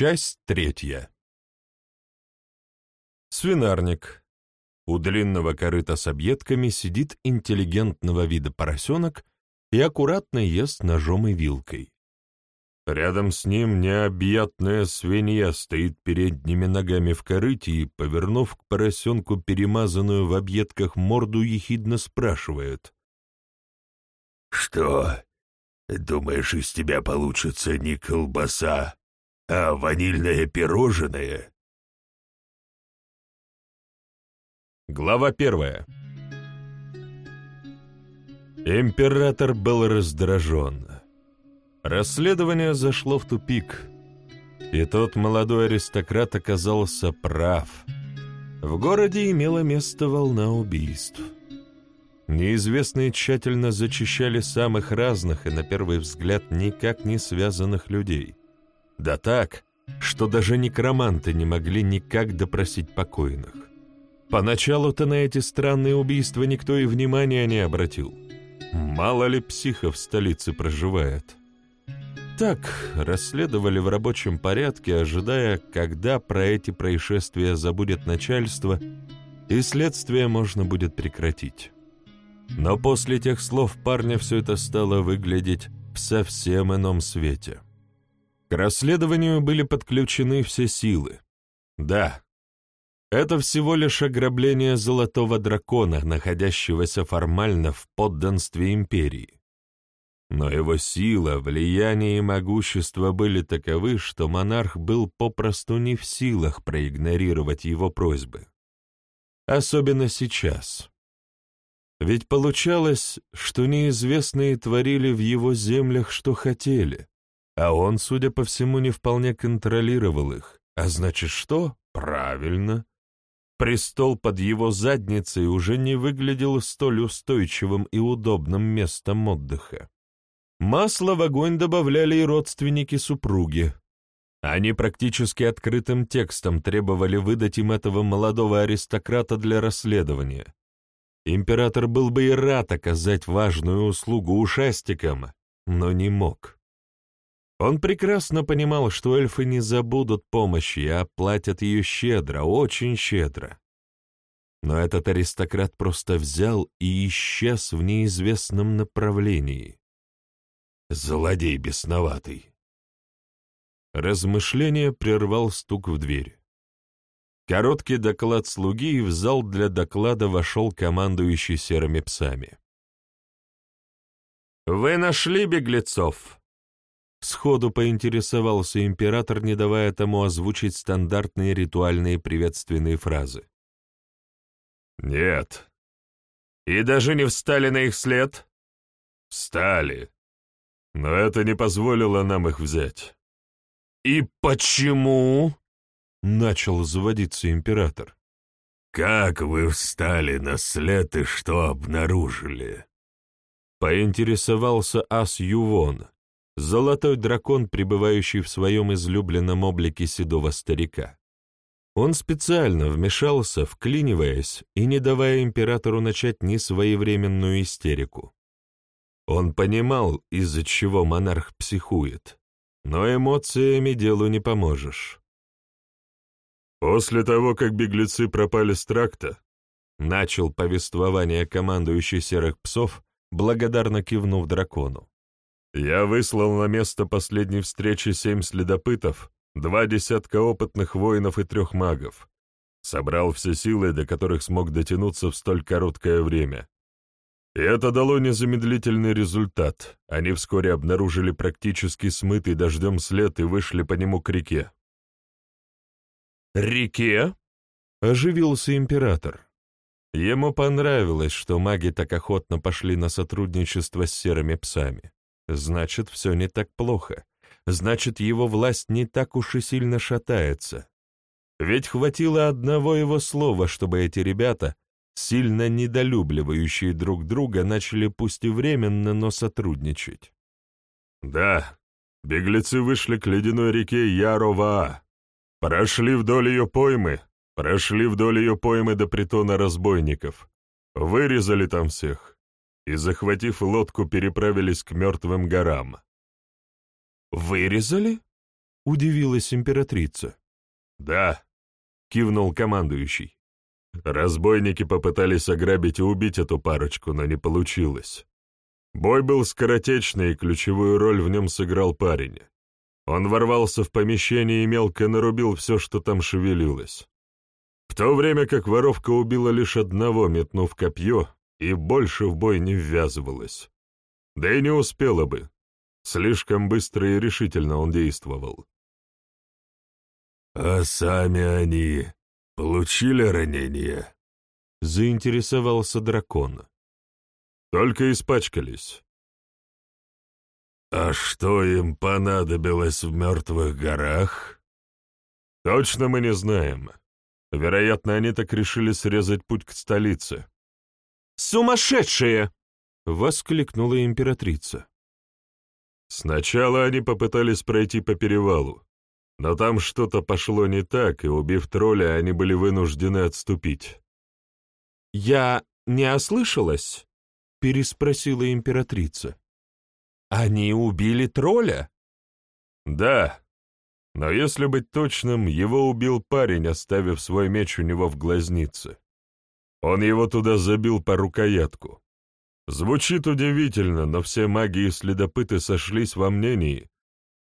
Часть третья. Свинарник. У длинного корыта с объедками сидит интеллигентного вида поросенок и аккуратно ест ножом и вилкой. Рядом с ним необъятная свинья стоит передними ногами в корыте и, повернув к поросенку перемазанную в объедках морду, ехидно спрашивает. «Что, думаешь, из тебя получится не колбаса, а ванильное пирожное?» Глава первая. Император был раздражен. Расследование зашло в тупик, и тот молодой аристократ оказался прав. В городе имела место волна убийств. Неизвестные тщательно зачищали самых разных и, на первый взгляд, никак не связанных людей. Да так, что даже некроманты не могли никак допросить покойных. Поначалу-то на эти странные убийства никто и внимания не обратил. Мало ли психов в столице проживает. Так, расследовали в рабочем порядке, ожидая, когда про эти происшествия забудет начальство, и следствие можно будет прекратить. Но после тех слов парня все это стало выглядеть в совсем ином свете. К расследованию были подключены все силы. Да, это всего лишь ограбление Золотого Дракона, находящегося формально в подданстве империи. Но его сила, влияние и могущество были таковы, что монарх был попросту не в силах проигнорировать его просьбы. Особенно сейчас. Ведь получалось, что неизвестные творили в его землях, что хотели, а он, судя по всему, не вполне контролировал их. А значит что? Правильно. Престол под его задницей уже не выглядел столь устойчивым и удобным местом отдыха. Масло в огонь добавляли и родственники супруги. Они практически открытым текстом требовали выдать им этого молодого аристократа для расследования. Император был бы и рад оказать важную услугу ушастикам, но не мог. Он прекрасно понимал, что эльфы не забудут помощи и оплатят ее щедро, очень щедро. Но этот аристократ просто взял и исчез в неизвестном направлении. Злодей бесноватый. Размышление прервал стук в дверь. Короткий доклад слуги, и в зал для доклада вошел командующий серыми псами. «Вы нашли беглецов?» Сходу поинтересовался император, не давая тому озвучить стандартные ритуальные приветственные фразы. «Нет». «И даже не встали на их след?» «Встали. Но это не позволило нам их взять». «И почему?» — начал заводиться император. «Как вы встали на след и что обнаружили?» Поинтересовался Ас Ювон, золотой дракон, пребывающий в своем излюбленном облике седого старика. Он специально вмешался, вклиниваясь и не давая императору начать несвоевременную истерику. Он понимал, из-за чего монарх психует, но эмоциями делу не поможешь. После того, как беглецы пропали с тракта, начал повествование командующий серых псов, благодарно кивнув дракону. Я выслал на место последней встречи семь следопытов, два десятка опытных воинов и трех магов. Собрал все силы, до которых смог дотянуться в столь короткое время. И это дало незамедлительный результат. Они вскоре обнаружили практически смытый дождем след и вышли по нему к реке. «Реке?» — оживился император. Ему понравилось, что маги так охотно пошли на сотрудничество с серыми псами. Значит, все не так плохо. Значит, его власть не так уж и сильно шатается. Ведь хватило одного его слова, чтобы эти ребята, сильно недолюбливающие друг друга, начали пусть и временно, но сотрудничать. «Да, беглецы вышли к ледяной реке Ярова, прошли вдоль ее поймы, прошли вдоль ее поймы до притона разбойников, вырезали там всех, и, захватив лодку, переправились к мертвым горам. «Вырезали?» — удивилась императрица. «Да», — кивнул командующий. Разбойники попытались ограбить и убить эту парочку, но не получилось. Бой был скоротечный, и ключевую роль в нем сыграл парень. Он ворвался в помещение и мелко нарубил все, что там шевелилось. В то время как воровка убила лишь одного, метнув копье, и больше в бой не ввязывалась. Да и не успела бы. Слишком быстро и решительно он действовал. «А сами они получили ранения?» — заинтересовался дракон. «Только испачкались». «А что им понадобилось в мертвых горах?» «Точно мы не знаем. Вероятно, они так решили срезать путь к столице». «Сумасшедшие!» — воскликнула императрица. Сначала они попытались пройти по перевалу, но там что-то пошло не так, и, убив тролля, они были вынуждены отступить. «Я не ослышалась?» — переспросила императрица. «Они убили тролля?» «Да, но если быть точным, его убил парень, оставив свой меч у него в глазнице. Он его туда забил по рукоятку. Звучит удивительно, но все маги и следопыты сошлись во мнении,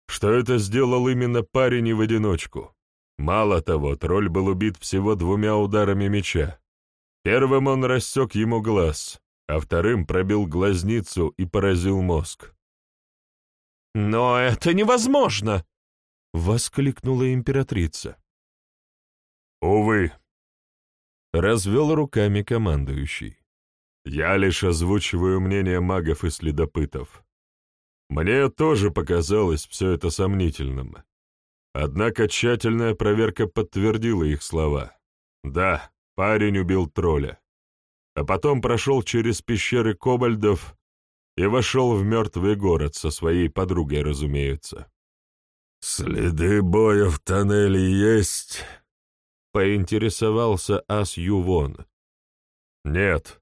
что это сделал именно парень и в одиночку. Мало того, тролль был убит всего двумя ударами меча. Первым он рассек ему глаз, а вторым пробил глазницу и поразил мозг. «Но это невозможно!» — воскликнула императрица. «Увы», — развел руками командующий. Я лишь озвучиваю мнение магов и следопытов. Мне тоже показалось все это сомнительным. Однако тщательная проверка подтвердила их слова. Да, парень убил тролля. А потом прошел через пещеры кобальдов и вошел в мертвый город со своей подругой, разумеется. «Следы боя в тоннеле есть?» — поинтересовался Ас Ювон. «Нет,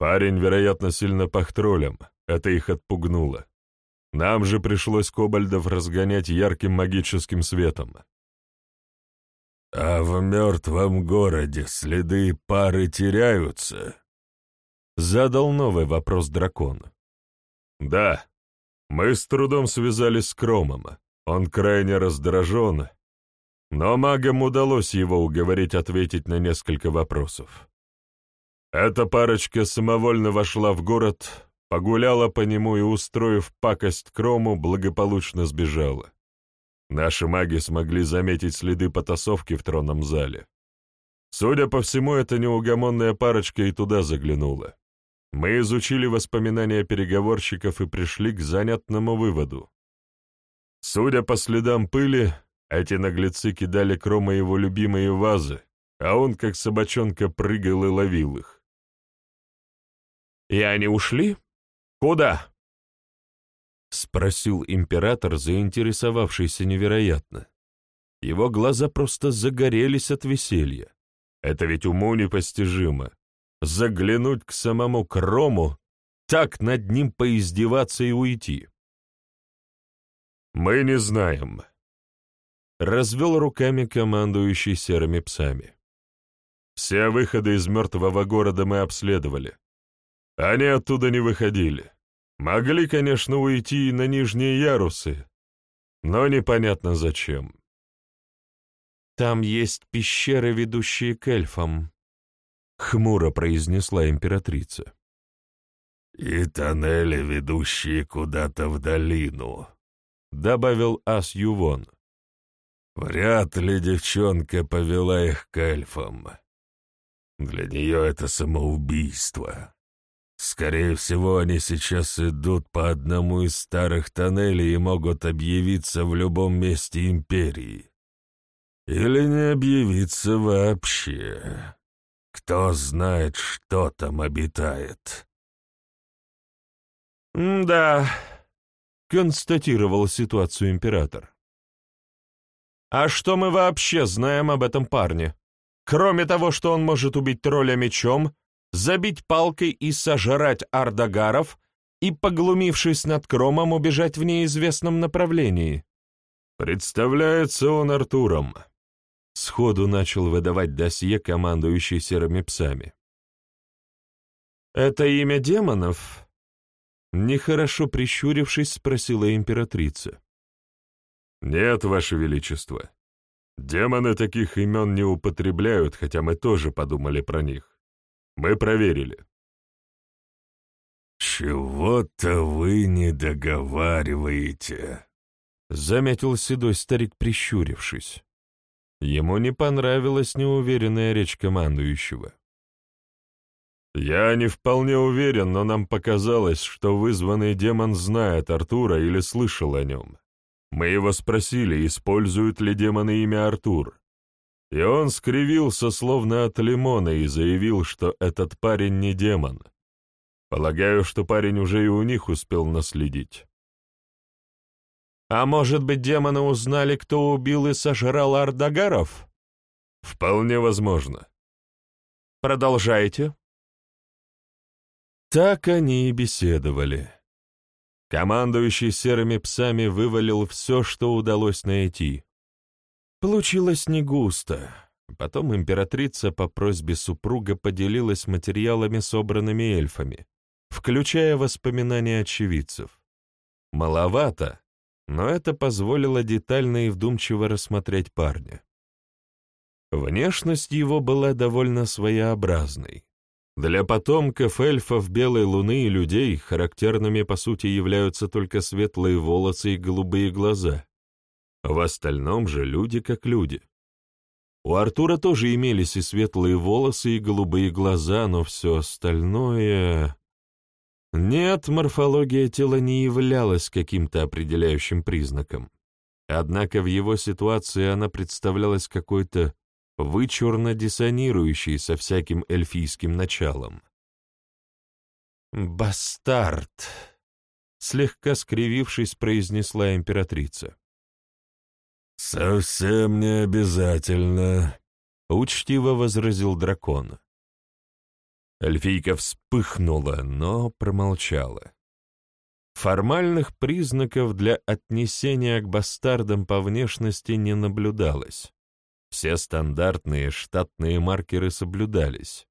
Парень, вероятно, сильно пах троллем, это их отпугнуло. Нам же пришлось кобальдов разгонять ярким магическим светом. «А в мертвом городе следы пары теряются?» Задал новый вопрос дракон. «Да, мы с трудом связались с Кромом. Он крайне раздражен, но магам удалось его уговорить ответить на несколько вопросов. Эта парочка самовольно вошла в город, погуляла по нему и, устроив пакость Крому, благополучно сбежала. Наши маги смогли заметить следы потасовки в тронном зале. Судя по всему, эта неугомонная парочка и туда заглянула. Мы изучили воспоминания переговорщиков и пришли к занятному выводу. Судя по следам пыли, эти наглецы кидали Крома его любимые вазы, а он, как собачонка, прыгал и ловил их. «И они ушли? Куда?» — спросил император, заинтересовавшийся невероятно. Его глаза просто загорелись от веселья. Это ведь уму непостижимо. Заглянуть к самому Крому, так над ним поиздеваться и уйти. «Мы не знаем», — развел руками командующий серыми псами. «Все выходы из мертвого города мы обследовали. Они оттуда не выходили. Могли, конечно, уйти на нижние ярусы, но непонятно зачем. «Там есть пещеры, ведущие к эльфам», — хмуро произнесла императрица. «И тоннели, ведущие куда-то в долину», — добавил Ас Ювон. «Вряд ли девчонка повела их к эльфам. Для нее это самоубийство». Скорее всего, они сейчас идут по одному из старых тоннелей и могут объявиться в любом месте империи. Или не объявиться вообще. Кто знает, что там обитает. «Да», — констатировал ситуацию император. «А что мы вообще знаем об этом парне? Кроме того, что он может убить тролля мечом, забить палкой и сожрать ардагаров и, поглумившись над кромом, убежать в неизвестном направлении. Представляется он Артуром. Сходу начал выдавать досье, командующий серыми псами. «Это имя демонов?» Нехорошо прищурившись, спросила императрица. «Нет, Ваше Величество. Демоны таких имен не употребляют, хотя мы тоже подумали про них. Мы проверили». «Чего-то вы не договариваете», — заметил седой старик, прищурившись. Ему не понравилась неуверенная речь командующего. «Я не вполне уверен, но нам показалось, что вызванный демон знает Артура или слышал о нем. Мы его спросили, использует ли демоны имя Артур. И он скривился, словно от лимона, и заявил, что этот парень не демон. Полагаю, что парень уже и у них успел наследить. А может быть, демоны узнали, кто убил и сожрал Ардагаров? Вполне возможно. Продолжайте. Так они и беседовали. Командующий серыми псами вывалил все, что удалось найти. Получилось не густо. Потом императрица по просьбе супруга поделилась материалами, собранными эльфами, включая воспоминания очевидцев. Маловато, но это позволило детально и вдумчиво рассмотреть парня. Внешность его была довольно своеобразной. Для потомков эльфов Белой Луны и людей характерными по сути являются только светлые волосы и голубые глаза. В остальном же люди как люди. У Артура тоже имелись и светлые волосы, и голубые глаза, но все остальное... Нет, морфология тела не являлась каким-то определяющим признаком. Однако в его ситуации она представлялась какой-то вычурно диссонирующей со всяким эльфийским началом. «Бастард!» — слегка скривившись, произнесла императрица. «Совсем не обязательно», — учтиво возразил дракон. Эльфийка вспыхнула, но промолчала. Формальных признаков для отнесения к бастардам по внешности не наблюдалось. Все стандартные штатные маркеры соблюдались.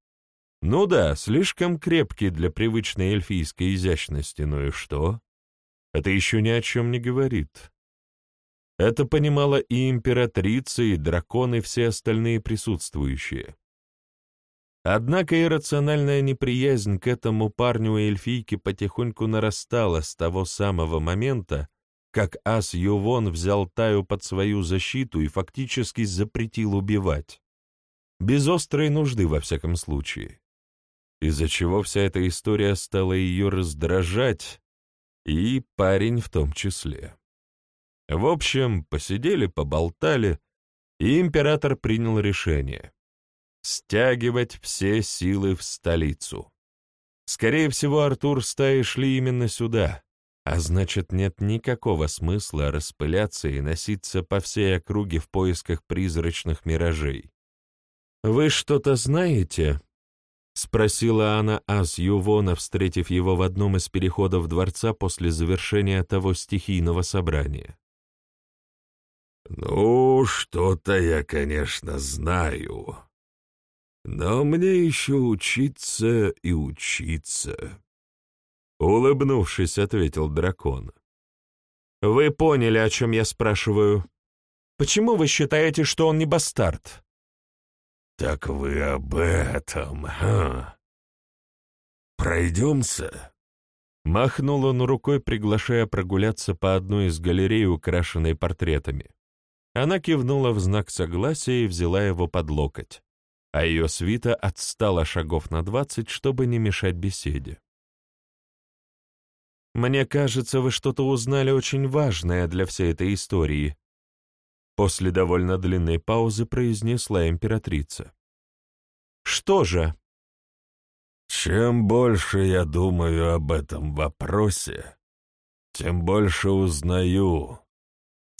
Ну да, слишком крепкий для привычной эльфийской изящности, ну и что? Это еще ни о чем не говорит. Это понимала и императрица, и драконы, и все остальные присутствующие. Однако иррациональная неприязнь к этому парню и эльфийке потихоньку нарастала с того самого момента, как Ас Ювон взял Таю под свою защиту и фактически запретил убивать. Без острой нужды, во всяком случае. Из-за чего вся эта история стала ее раздражать, и парень в том числе. В общем, посидели, поболтали, и император принял решение стягивать все силы в столицу. Скорее всего, Артур стаи шли именно сюда, а значит, нет никакого смысла распыляться и носиться по всей округе в поисках призрачных миражей. «Вы что-то знаете?» — спросила она Аз Ювона, встретив его в одном из переходов дворца после завершения того стихийного собрания. «Ну, что-то я, конечно, знаю», но мне еще учиться и учиться. Улыбнувшись, ответил дракон. Вы поняли, о чем я спрашиваю. Почему вы считаете, что он не бастард? Так вы об этом, а? Пройдемся? Махнул он рукой, приглашая прогуляться по одной из галерей, украшенной портретами. Она кивнула в знак согласия и взяла его под локоть а ее свита отстала шагов на двадцать, чтобы не мешать беседе. «Мне кажется, вы что-то узнали очень важное для всей этой истории», после довольно длинной паузы произнесла императрица. «Что же?» «Чем больше я думаю об этом вопросе, тем больше узнаю,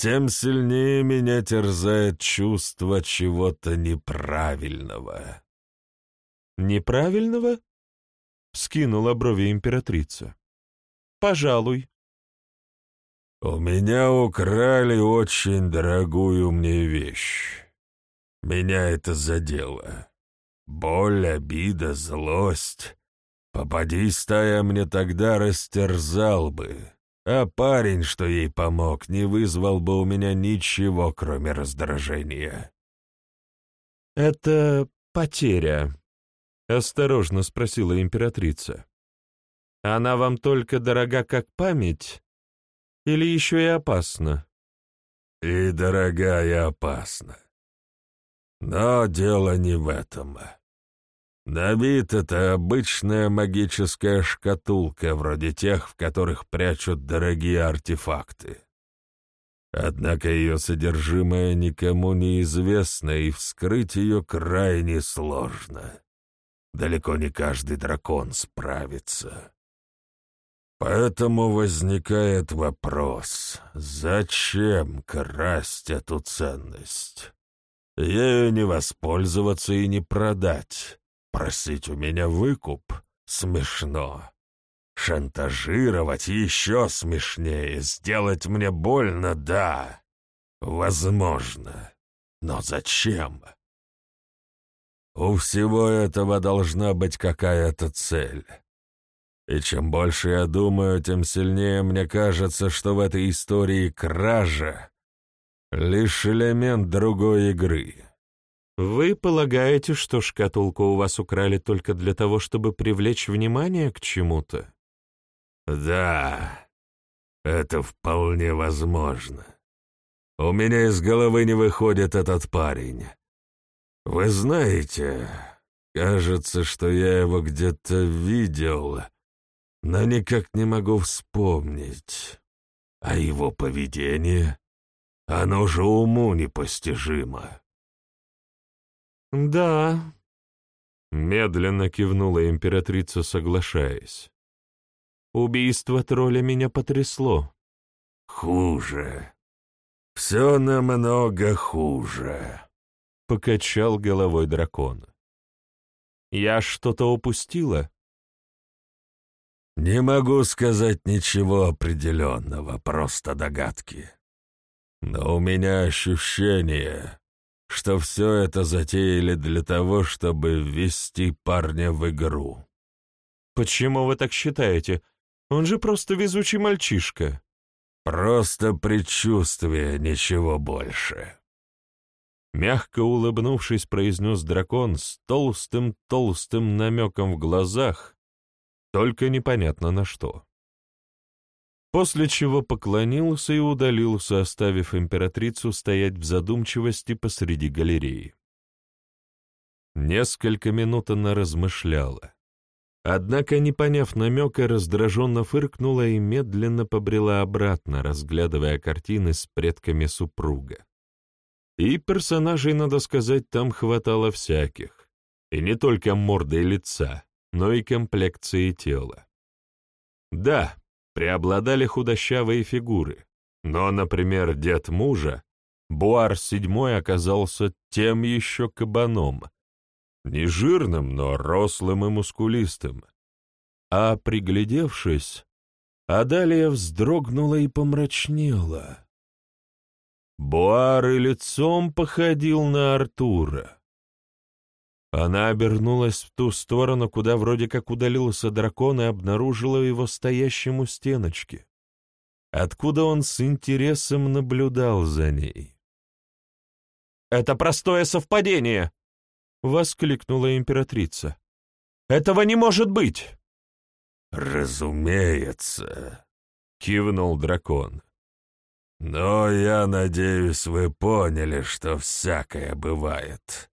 тем сильнее меня терзает чувство чего-то неправильного. «Неправильного?» — скинула брови императрица. «Пожалуй». У меня украли очень дорогую мне вещь. Меня это задело. Боль, обида, злость. Попади стая мне тогда растерзал бы, а парень, что ей помог, не вызвал бы у меня ничего, кроме раздражения. «Это потеря», — осторожно спросила императрица. «Она вам только дорога как память или еще и опасна?» «И дорога, и опасна. Но дело не в этом. Набит — это обычная магическая шкатулка, вроде тех, в которых прячут дорогие артефакты. Однако ее содержимое никому не известно, и вскрыть ее крайне сложно. Далеко не каждый дракон справится. Поэтому возникает вопрос, зачем красть эту ценность? Ею не воспользоваться и не продать. Просить у меня выкуп смешно. Шантажировать еще смешнее, сделать мне больно, да, возможно. Но зачем? У всего этого должна быть какая-то цель. И чем больше я думаю, тем сильнее мне кажется, что в этой истории кража — лишь элемент другой игры. Вы полагаете, что шкатулку у вас украли только для того, чтобы привлечь внимание к чему-то? Да, это вполне возможно. У меня из головы не выходит этот парень. Вы знаете, кажется, что я его где-то видел, но никак не могу вспомнить. А его поведение, оно же уму непостижимо. «Да», — медленно кивнула императрица, соглашаясь. «Убийство тролля меня потрясло». «Хуже. Все намного хуже», — покачал головой дракон. «Я что-то упустила?» «Не могу сказать ничего определенного, просто догадки. Но у меня ощущение, что все это затеяли для того, чтобы ввести парня в игру. «Почему вы так считаете? Он же просто везучий мальчишка». «Просто предчувствие, ничего больше». Мягко улыбнувшись, произнес дракон с толстым-толстым намеком в глазах, только непонятно на что после чего поклонился и удалился, оставив императрицу стоять в задумчивости посреди галереи. Несколько минут она размышляла. Однако, не поняв намека, раздраженно фыркнула и медленно побрела обратно, разглядывая картины с предками супруга. И персонажей, надо сказать, там хватало всяких. И не только морды и лица, но и комплекции тела. Да, преобладали худощавые фигуры, но, например, дед мужа, Буар седьмой оказался тем еще кабаном, не жирным, но рослым и мускулистым. А приглядевшись, Адалия вздрогнула и помрачнела. Буар и лицом походил на Артура. Она обернулась в ту сторону, куда вроде как удалился дракон, и обнаружила его стоящим у стеночки, откуда он с интересом наблюдал за ней. «Это простое совпадение!» — воскликнула императрица. «Этого не может быть!» «Разумеется!» — кивнул дракон. «Но я надеюсь, вы поняли, что всякое бывает.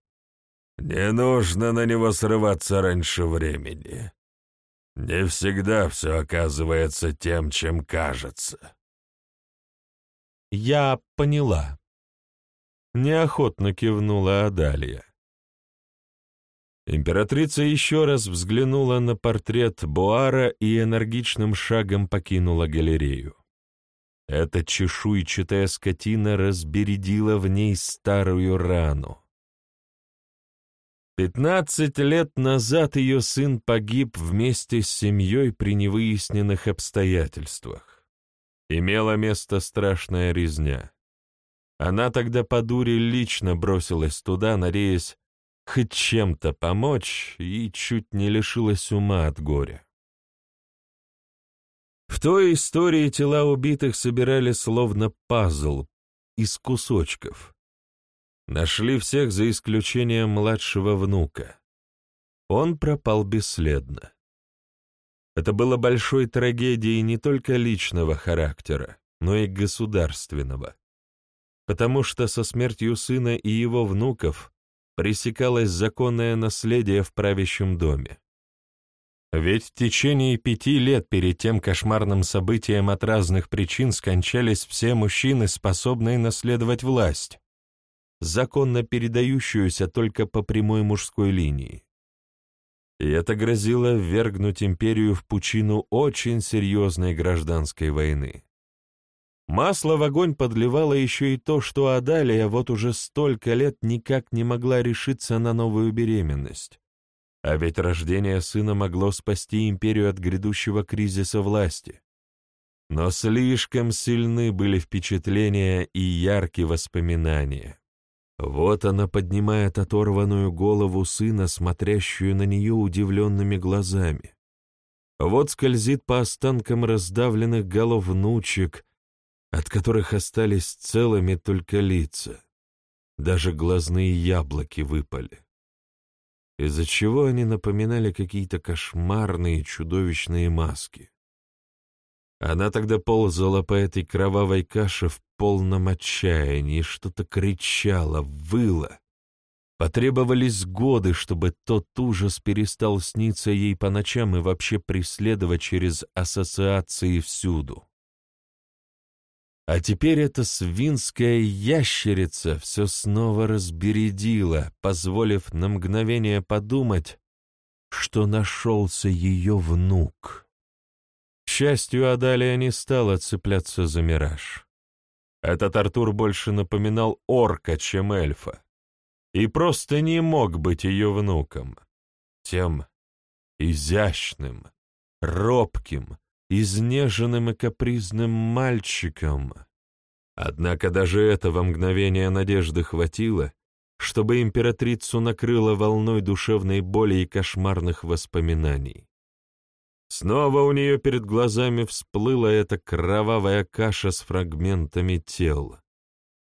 Не нужно на него срываться раньше времени. Не всегда все оказывается тем, чем кажется. Я поняла. Неохотно кивнула Адалия. Императрица еще раз взглянула на портрет Буара и энергичным шагом покинула галерею. Эта чешуйчатая скотина разбередила в ней старую рану. Пятнадцать лет назад ее сын погиб вместе с семьей при невыясненных обстоятельствах. имела место страшная резня. Она тогда по дуре лично бросилась туда, надеясь хоть чем-то помочь, и чуть не лишилась ума от горя. В той истории тела убитых собирали словно пазл из кусочков. Нашли всех за исключением младшего внука. Он пропал бесследно. Это было большой трагедией не только личного характера, но и государственного, потому что со смертью сына и его внуков пресекалось законное наследие в правящем доме. Ведь в течение пяти лет перед тем кошмарным событием от разных причин скончались все мужчины, способные наследовать власть, законно передающуюся только по прямой мужской линии. И это грозило ввергнуть империю в пучину очень серьезной гражданской войны. Масло в огонь подливало еще и то, что Адалия вот уже столько лет никак не могла решиться на новую беременность. А ведь рождение сына могло спасти империю от грядущего кризиса власти. Но слишком сильны были впечатления и яркие воспоминания. Вот она поднимает оторванную голову сына, смотрящую на нее удивленными глазами. Вот скользит по останкам раздавленных голов внучек, от которых остались целыми только лица. Даже глазные яблоки выпали из-за чего они напоминали какие-то кошмарные чудовищные маски. Она тогда ползала по этой кровавой каше в полном отчаянии, что-то кричала, выла. Потребовались годы, чтобы тот ужас перестал сниться ей по ночам и вообще преследовать через ассоциации всюду. А теперь эта свинская ящерица все снова разбередила, позволив на мгновение подумать, что нашелся ее внук. Счастью, Адалия не стала цепляться за мираж. Этот Артур больше напоминал орка, чем эльфа, и просто не мог быть ее внуком, тем изящным, робким, изнеженным и капризным мальчиком. Однако даже этого мгновения надежды хватило, чтобы императрицу накрыло волной душевной боли и кошмарных воспоминаний. Снова у нее перед глазами всплыла эта кровавая каша с фрагментами тел.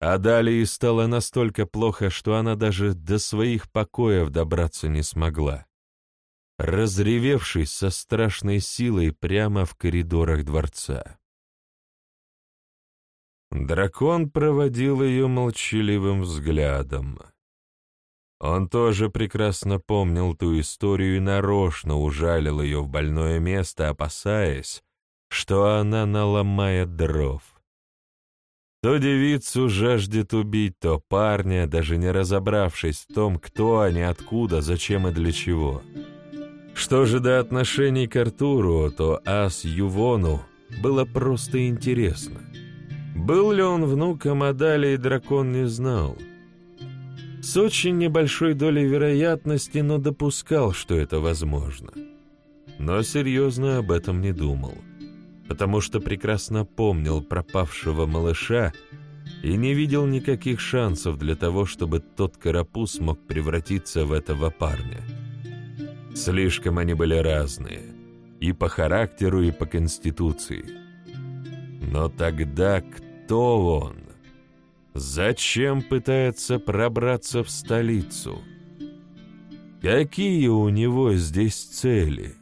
А далее стало настолько плохо, что она даже до своих покоев добраться не смогла разревевшись со страшной силой прямо в коридорах дворца. Дракон проводил ее молчаливым взглядом. Он тоже прекрасно помнил ту историю и нарочно ужалил ее в больное место, опасаясь, что она наломает дров. То девицу жаждет убить, то парня, даже не разобравшись в том, кто они, откуда, зачем и для чего. Что же до отношений к Артуру, то Ас Ювону было просто интересно. Был ли он внуком Адалии, дракон не знал. С очень небольшой долей вероятности, но допускал, что это возможно. Но серьезно об этом не думал, потому что прекрасно помнил пропавшего малыша и не видел никаких шансов для того, чтобы тот карапуз мог превратиться в этого парня. Слишком они были разные, и по характеру, и по конституции. Но тогда кто он? Зачем пытается пробраться в столицу? Какие у него здесь цели?